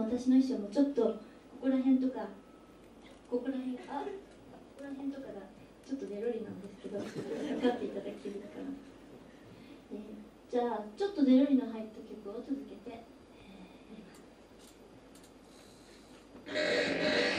私の衣装もちょっとここら辺とかここら辺あここら辺とかがちょっとデロリなんですけど分かっていただけるかな、えー、じゃあちょっとデロリの入った曲を続けて、えー。